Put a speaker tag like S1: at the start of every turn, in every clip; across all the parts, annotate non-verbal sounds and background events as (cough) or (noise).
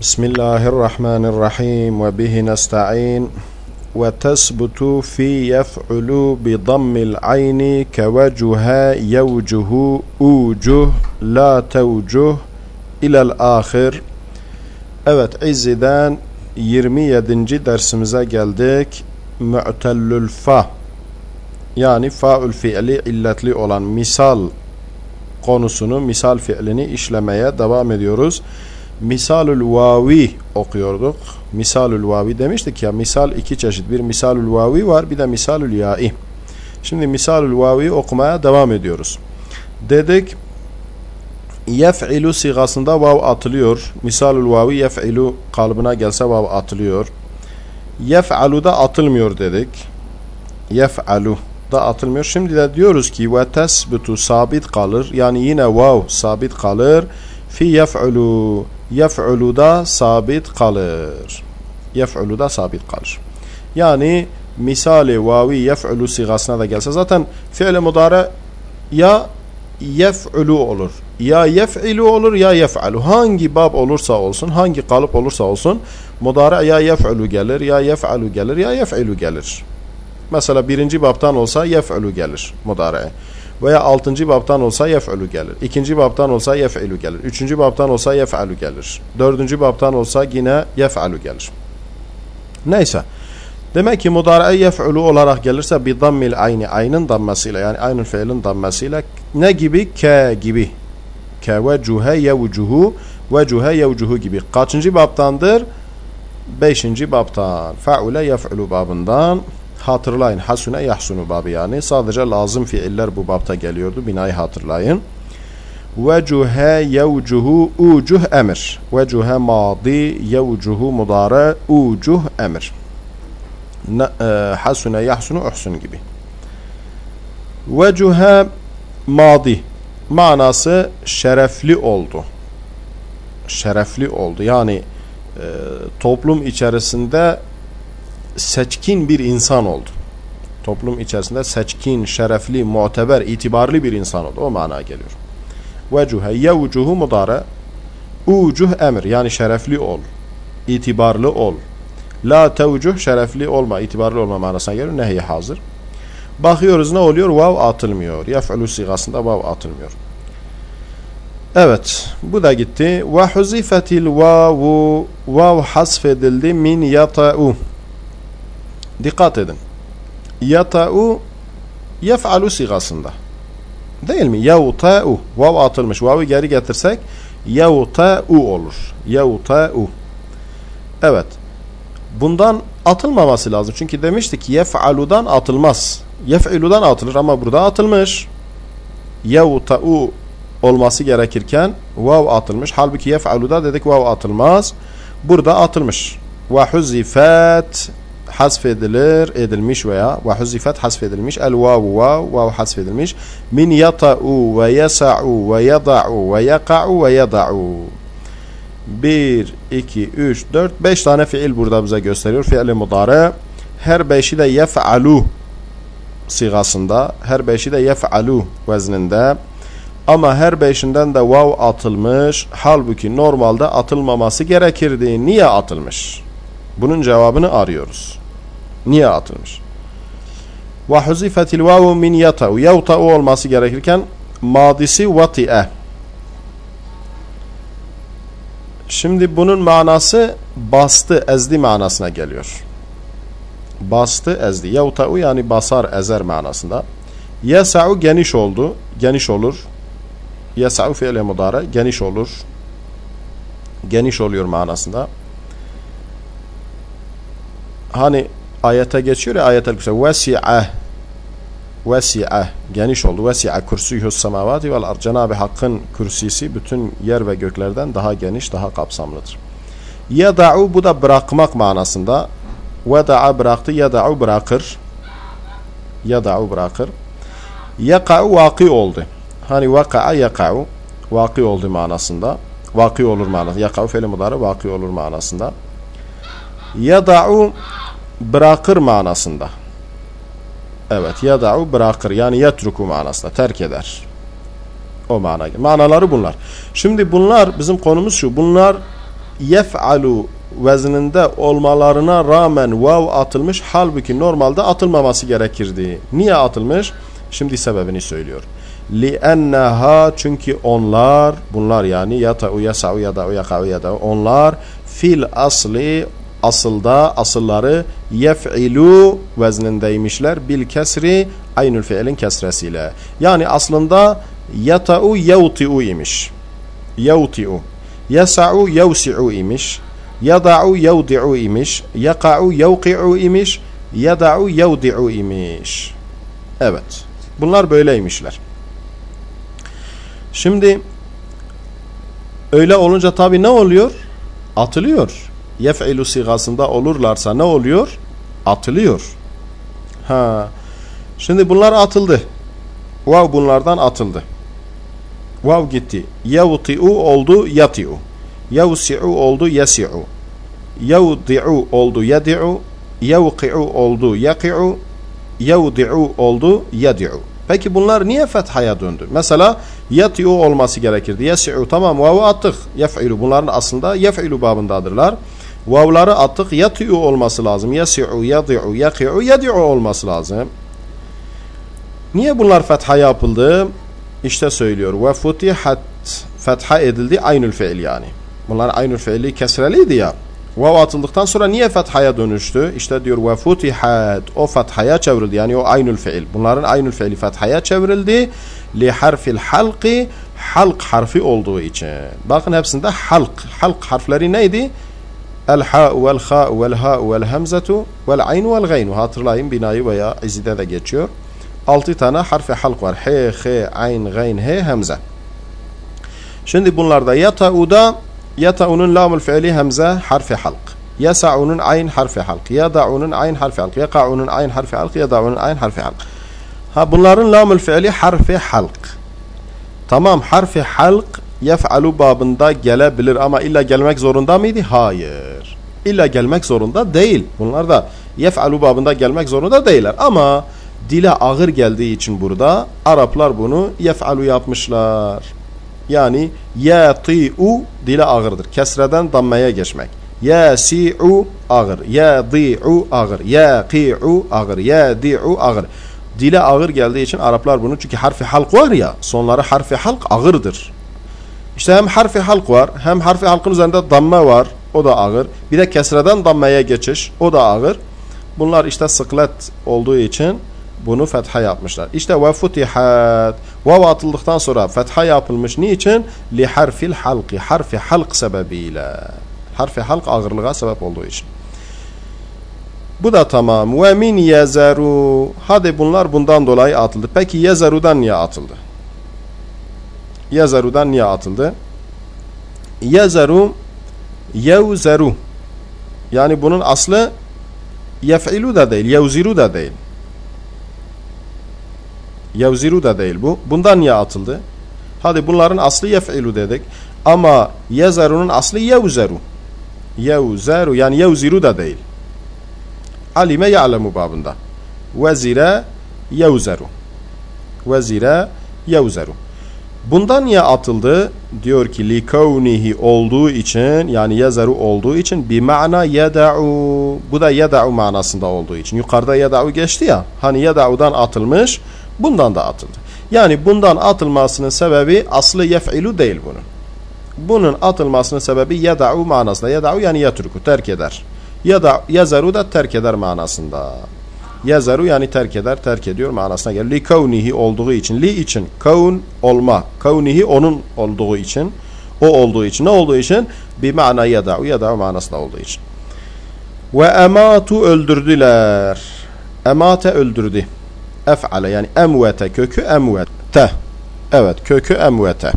S1: بسم الله الرحمن الرحيم وبه نستعين وتثبت في يفعل بضم العين كوجه يوجه أوجه لا توجه إلى الآخر Evet İzzi'den 27. dersimize geldik. Mu'tellül fa yani faül fiili illetli olan misal konusunu, misal fiilini işlemeye devam ediyoruz. Misalül vavi okuyorduk. Misalül vavi demiştik ya misal iki çeşit. Bir misalül vavi var bir de misalül ya'i. Şimdi misalül vavi okumaya devam ediyoruz. Dedik yef'ilu sigasında vav atılıyor. Misalül vavi yef'ilu kalıbına gelse vav atılıyor. Yef'alu da atılmıyor dedik. Yef'alu da atılmıyor. Şimdi de diyoruz ki ve tesbitu sabit kalır. Yani yine vav sabit kalır. Fi yef'ulu yef'ulu sabit kalır. Yef'ulu sabit kalır. Yani misali vavi yef'ulu sigasına da gelse zaten fiil mudare ya yef'ulu olur. Ya yef'ilu olur ya yef'alu. Hangi bab olursa olsun, hangi kalıp olursa olsun mudare ya yef'ulu gelir, ya yef'alu gelir, ya yef'ilu gelir. Mesela birinci babtan olsa yef'ulu gelir mudare. Veya altıncı babtan olsa yef'ulu gelir. İkinci babtan olsa yef'ilu gelir. Üçüncü babtan olsa yef'alu gelir. Dördüncü babtan olsa yine yef'alu gelir. Neyse. Demek ki mudare yef'ulu olarak gelirse bir dammil ayni, aynın dammasıyla yani aynın fiilin dammasıyla ne gibi? Ke gibi. Ke vecuhe yevcuhu vecuhe yevcuhu gibi. Kaçıncı babtandır? Beşinci babtan. Fe'ule yef'ulu babından. Hatırlayın. Hasune yahsunu babı yani. Sadece lazım fiiller bu babta geliyordu. Binayı hatırlayın. Vecuhe yevcuhu ucuh emir. Vecuhe madi yevcuhu mudare ucuh emir. E, hasune yahsunu uhsun gibi. Vecuhe madi manası şerefli oldu. Şerefli oldu. Yani e, toplum içerisinde seçkin bir insan oldu. Toplum içerisinde seçkin, şerefli, muteber, itibarlı bir insan oldu. O mana geliyor. Vecuhe yevcuhu mudare ucuh emir yani şerefli ol, itibarlı ol. La tevcuh şerefli olma, itibarlı olma manasına geliyor. Nehi hazır. Bakıyoruz ne oluyor? Vav atılmıyor. Yef'lu sigasında vav atılmıyor. Evet. Bu da gitti. Ve huzifetil vavu vav hasfedildi min yata'u. Dikkat edin. Yata'u yef'alu sigasında. Değil mi? Yevta'u. Vav atılmış. Vav'ı geri getirsek yevta'u olur. Yevta'u. Evet. Bundan atılmaması lazım. Çünkü demiştik yef'aludan atılmaz. Yef'iludan atılır ama burada atılmış. Yevta'u olması gerekirken vav atılmış. Halbuki yef'aluda dedik vav atılmaz. Burada atılmış. Ve huzifat hasfedilir, edilmiş veya ve huzifat hasfedilmiş. El vavu vav, vav hasfedilmiş. Min yata'u ve yasa'u ve yada'u ve yaka'u ve yada'u. 1, 2, 3, 4, 5 tane fiil burada bize gösteriyor. Fiil-i mudare. Her beşi de yef'alu sigasında. Her beşi de yef'alu vezninde. Ama her beşinden de vav atılmış. Halbuki normalde atılmaması gerekirdi. Niye atılmış? Bunun cevabını arıyoruz. Niye atılmış? Ve huzifetil vavu min yata'u. Yavta'u olması gerekirken madisi vati'e. Şimdi bunun manası bastı, ezdi manasına geliyor. Bastı, ezdi. Yavta'u yani basar, ezer manasında. Yesa'u geniş oldu, geniş olur. Yesa'u fiile mudare, geniş olur. Geniş oluyor manasında. Hani ayete geçiyor ya ayetel kürsü. Vesi'e vesi'e geniş oldu. Vesi'e kürsüyhü semavati vel ard. Cenab-ı Hakk'ın kürsisi bütün yer ve göklerden daha geniş, daha kapsamlıdır. Yeda'u bu da bırakmak manasında. Veda'a bıraktı. Yeda'u bırakır. Yeda'u bırakır. Yaka'u vaki oldu. Hani vaka'a yaka'u vaki oldu manasında. Vaki olur manasında. Yaka'u fiili mudarı vaki olur manasında. Yeda'u bırakır manasında. Evet, yeda'u bırakır. Yani yetruku manasında. Terk eder. O mana. Manaları bunlar. Şimdi bunlar bizim konumuz şu. Bunlar yef'alu vezninde olmalarına rağmen vav atılmış halbuki normalde atılmaması gerekirdi. Niye atılmış? Şimdi sebebini söylüyor. لِأَنَّهَا çünkü onlar bunlar yani yata'u yasa'u yada'u yaka'u yada'u onlar fil asli asılda asılları yef'ilu veznindeymişler bil kesri aynül fiilin kesresiyle. Yani aslında yata'u yevti'u imiş. Yevti'u. Yasa'u yevsi'u imiş. Yada'u yevdi'u imiş. Yaka'u yevki'u imiş. Yada'u yevdi'u imiş. Evet. Bunlar böyleymişler. Şimdi öyle olunca tabi ne oluyor? Atılıyor. Yef'ilu sigasında olurlarsa ne oluyor? Atılıyor. Ha. Şimdi bunlar atıldı. Vav bunlardan atıldı. Vav gitti. Yevti'u oldu yati'u. Yevsi'u oldu yesi'u. Yevdi'u oldu yedi'u. Yevki'u oldu yaki'u. Yevdi'u oldu yedi'u. Peki bunlar niye fethaya döndü? Mesela yati'u olması gerekirdi. Yesi'u tamam vav'u attık. Yef'ilu bunların aslında yef'ilu babındadırlar. Vav'ları attık. Yati'u olması lazım. Yesi'u, yadi'u, yaki'u, yedi'u olması lazım. Niye bunlar fetha yapıldı? İşte söylüyor. Ve futihat fetha edildi aynül fiil yani. Bunlar aynül fiili kesreliydi ya. Vav atıldıktan sonra niye fethaya dönüştü? İşte diyor ve futihat o fethaya çevrildi. Yani o aynül fiil. Bunların aynül fiili fethaya çevrildi. Li harfil halqi halk harfi olduğu için. Bakın hepsinde halk. Halk harfleri neydi? الحاء والخاء والهاء والهمزة والعين والغين. هاتر لايم بناي ويا ازيدا ذا جيتشور ألتي تانا حرف حلق ور حي خي عين غين هي همزة. شندي بونلار دا. يتا اودا يتا اونون لام الفعلي همزة حرف حلق. يسع عين حرف حلق. يضع عين حرف حلق. يقع عين حرف حلق. يضع عين حرف حلق. ها بونلارن لام الفعلي حرف حلق. تمام. حرف حلق yef'alu babında gelebilir ama illa gelmek zorunda mıydı? Hayır. İlla gelmek zorunda değil. Bunlar da yef'alu babında gelmek zorunda değiller ama dile ağır geldiği için burada Araplar bunu yef'alu yapmışlar. Yani yati'u dile ağırdır. Kesreden dammaya geçmek. Yasi'u ağır. Yadi'u ağır. Yaqi'u ağır. Yadi'u ağır. Dile ağır geldiği için Araplar bunu çünkü harfi halk var ya sonları harfi halk ağırdır. İşte hem harfi halk var hem harfi halkın üzerinde damme var o da ağır. Bir de kesreden dammaya geçiş o da ağır. Bunlar işte sıklet olduğu için bunu fetha yapmışlar. İşte ve futihat vav atıldıktan sonra fetha yapılmış. Niçin? Li harfil halki. Harfi halk sebebiyle. Harfi halk ağırlığa sebep olduğu için. Bu da tamam. Ve min yezeru. Hadi bunlar bundan dolayı atıldı. Peki yezerudan niye atıldı? Yezerudan niye atıldı? Yezeru yevzeru. Yani bunun aslı yef'ilu da değil, yevziru da değil. Yevziru da değil bu. Bundan niye atıldı? Hadi bunların aslı yef'ilu dedik. Ama yezerunun aslı yevzeru. Yevzeru yani yevziru da değil. Alime ya'lemu babında. Vezire yevzeru. Vezire yevzeru. Bundan niye atıldı? Diyor ki li kavnihi olduğu için yani yezeru olduğu için bir mana yeda'u. Bu da yeda'u manasında olduğu için. Yukarıda yeda'u geçti ya. Hani yeda'udan atılmış. Bundan da atıldı. Yani bundan atılmasının sebebi aslı yef'ilu değil bunun. Bunun atılmasının sebebi yeda'u manasında. Yeda'u yani yatruku terk eder. Ya yazaru da terk eder manasında. Yazaru yani terk eder, terk ediyor manasına gelir. Li kavnihi olduğu için, li için, kavun olma. Kavnihi onun olduğu için, o olduğu için. Ne olduğu için? Bir mana yeda'u, yeda'u manasında olduğu için. Ve ematu öldürdüler. Emate öldürdü ef'ale yani emvete kökü emvete. Evet kökü emvete.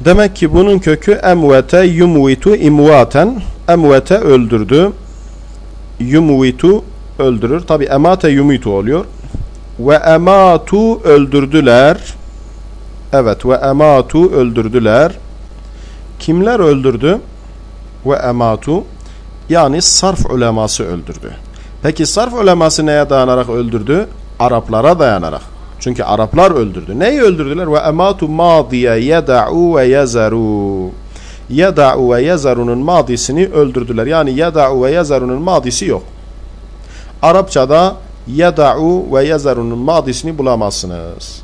S1: Demek ki bunun kökü emvete yumvitu imvaten. Emvete öldürdü. Yumvitu öldürür. Tabi emate yumitu oluyor. Ve ematu öldürdüler. Evet ve ematu öldürdüler. Kimler öldürdü? Ve ematu yani sarf uleması öldürdü. Peki sarf uleması neye dayanarak öldürdü? Araplara dayanarak. Çünkü Araplar öldürdü. Neyi öldürdüler? Ve ematu madiye yeda'u ve yezeru. Yeda'u ve yazarunun madisini öldürdüler. Yani yeda'u ve yazarunun madisi yok. Arapçada yeda'u ve yazarunun madisini bulamazsınız.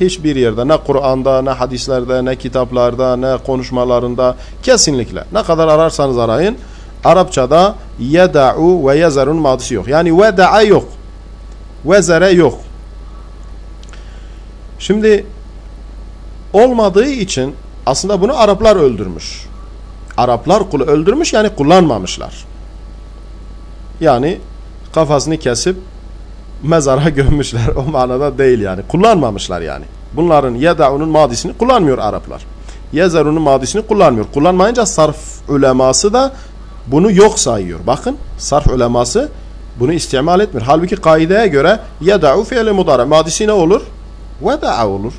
S1: Hiçbir yerde ne Kur'an'da ne hadislerde ne kitaplarda ne konuşmalarında kesinlikle ne kadar ararsanız arayın Arapçada yeda'u ve yazarun madisi yok. Yani veda'a yok. Vezere yok. Şimdi olmadığı için aslında bunu Araplar öldürmüş. Araplar kulu öldürmüş yani kullanmamışlar. Yani kafasını kesip mezara (laughs) gömmüşler. O manada değil yani. Kullanmamışlar yani. Bunların yeda'unun madisini kullanmıyor Araplar. Yezerunun madisini kullanmıyor. Kullanmayınca sarf uleması da bunu yok sayıyor. Bakın sarf uleması bunu istimal etmiyor. Halbuki kaideye göre yeda'u fiili mudara. Madisi ne olur? Veda'a olur.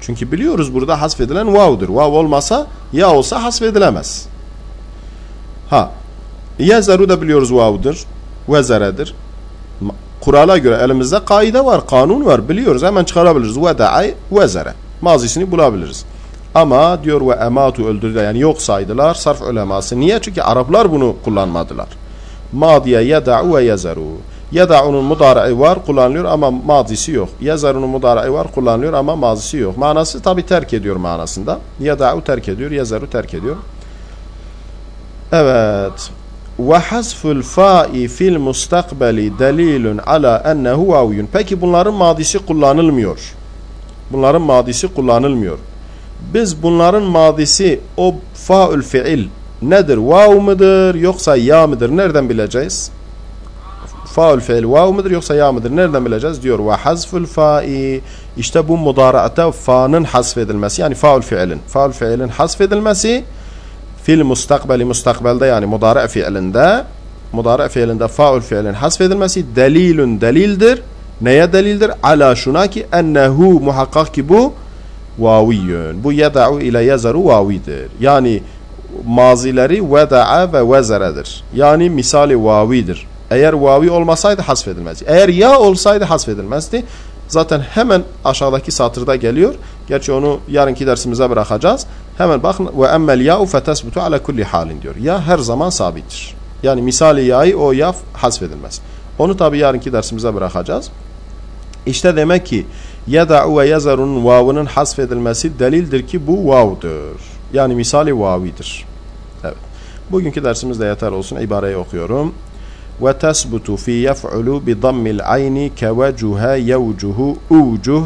S1: Çünkü biliyoruz burada hasfedilen vav'dur. Vav olmasa ya olsa hasfedilemez. Ha. Yezeru da biliyoruz vav'dır. Vezeredir. Kurala göre elimizde kaide var, kanun var. Biliyoruz hemen çıkarabiliriz. Veda'a vezere. Mazisini bulabiliriz. Ama diyor ve ematu öldürdüler. Yani yok saydılar sarf uleması. Niye? Çünkü Araplar bunu kullanmadılar. Madiye yeda'u ve yezeru. Yeda'unun mudara'i var kullanılıyor ama mazisi yok. Yazarunun mudara'i var kullanılıyor ama mazisi yok. Manası tabi terk ediyor manasında. Yeda'u terk ediyor, yazaru terk ediyor. Evet. Ve hasful fa'i fil mustakbeli delilun ala ennehu vaviyun. Peki bunların madisi kullanılmıyor. Bunların madisi kullanılmıyor. Biz bunların madisi o faül fiil nedir? Vav mıdır yoksa ya mıdır? Nereden bileceğiz? Faul fiil vav mıdır yoksa ya mıdır? Nereden bileceğiz? Diyor ve hazful fa'i işte bu mudara'ata fa'nın hasfedilmesi yani faul fiilin. Faul fiilin hasfedilmesi fil mustakbeli mustakbelde yani mudara fiilinde mudara fiilinde faul fiilin hasfedilmesi delilun delildir. Neye delildir? Ala şuna ki ennehu muhakkak ki bu vaviyyün. Bu yeda'u ile yazaru vavidir. Yani mazileri veda'a ve vezeredir. Yani misali vavidir. Eğer vavi olmasaydı hasfedilmezdi. Eğer ya olsaydı hasfedilmezdi. Zaten hemen aşağıdaki satırda geliyor. Gerçi onu yarınki dersimize bırakacağız. Hemen bakın ve emmel ya'u fetesbutu ala kulli halin diyor. Ya her zaman sabittir. Yani misali ya'yı o ya hasfedilmez. Onu tabi yarınki dersimize bırakacağız. İşte demek ki yeda'u ve yazarun vavının hasfedilmesi delildir ki bu vav'dır. Yani misali vavidir. Evet. Bugünkü dersimizde yeter olsun. İbareyi okuyorum. وتثبت في يفعل بضم العين كوجه يوجه أوجه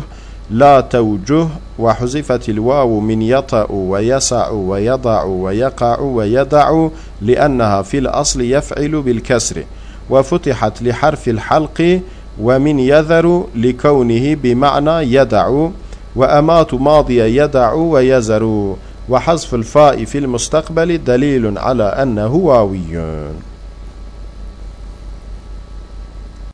S1: لا توجه وحذفت الواو من يطأ ويسع ويضع ويقع ويدع لأنها في الأصل يفعل بالكسر وفتحت لحرف الحلق ومن يذر لكونه بمعنى يدع وأمات ماضي يدع ويزر وحذف الفاء في المستقبل دليل على أنه واوي